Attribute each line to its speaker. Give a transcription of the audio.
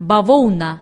Speaker 1: бавовна